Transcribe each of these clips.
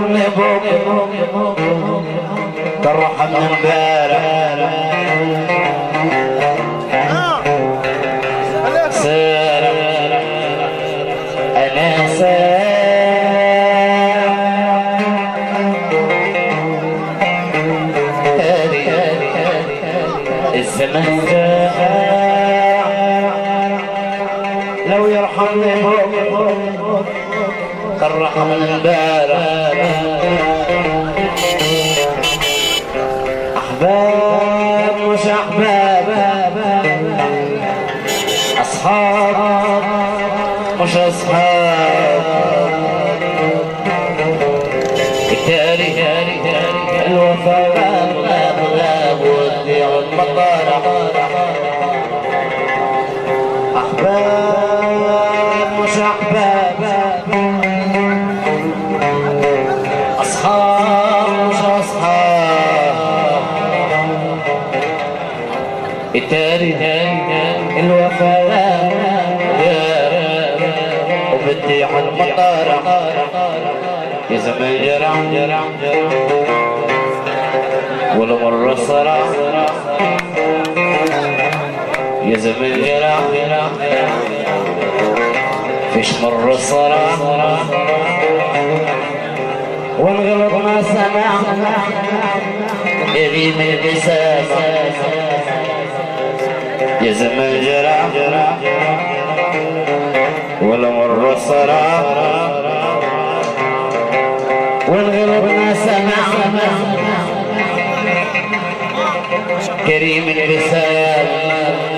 من الزمن ساعة لو يرحمني بوك كالرحم البارح أصحاب مش أصحاب. التاريخ الوفاء غاب غاب المطار أحباب وبدي على المطار يا زمان جرع جرع جرع ولا مرة صرع يا زمان جرع جرع فيش مرة صرع ونغلط ما سمع يغيب البسامة يا زمان جرع ولا مرة صرع ونغلط ما سمع. كريم الرسالة.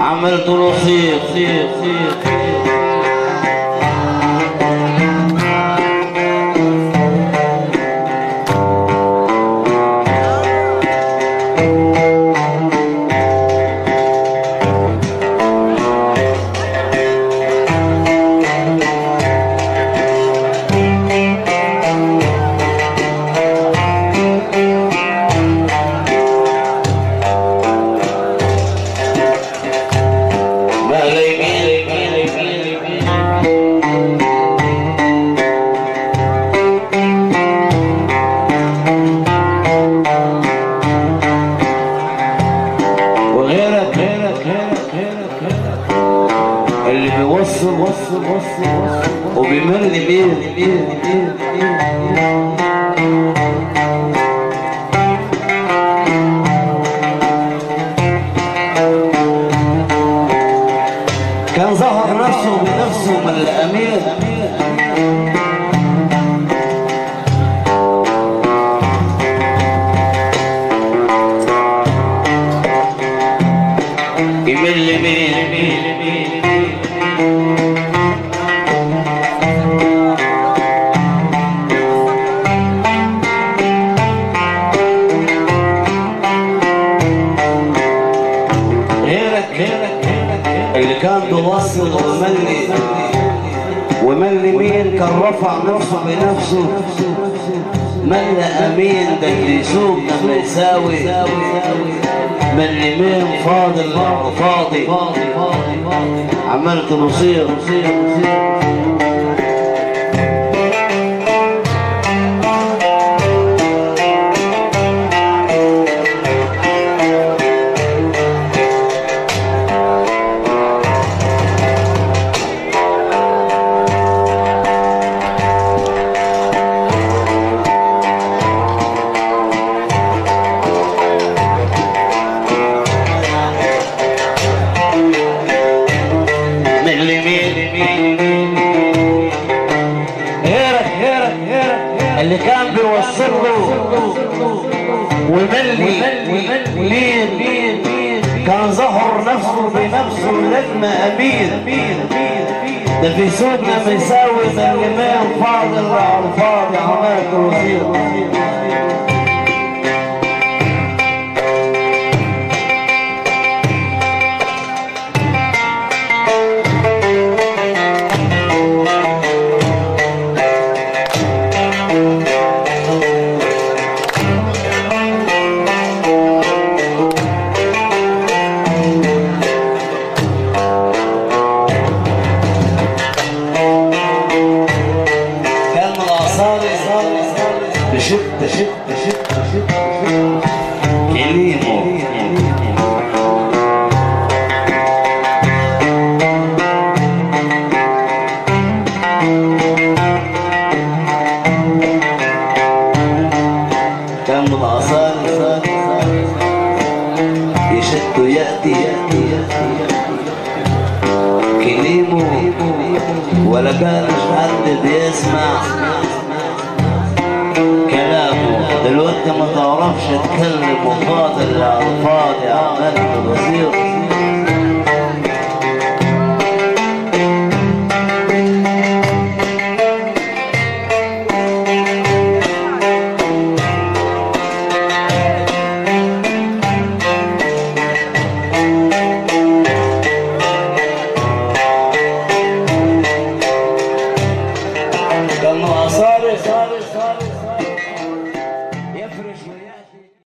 عملت نصيب. وبمرن بيه اللي كان بيوصل وملي وملي مين كان رفع نفسه بنفسه. ملي أمين ده اللي يسوق لما يساوي. ملي مين فاضل وفاضي مصير, مصير وملي ليه كان ظهر نفسه بنفسه لجمة أمير ده في سوقنا مساوي من الإمام فاضل على الفاضي عمال وزير. من الآثار يشد يأتي يأتي يأتي. كليمو ولا كانش حد بيسمع. كلامه دلوقتي ما تعرفش تكلم وفاضل على الفاضي عملت بصير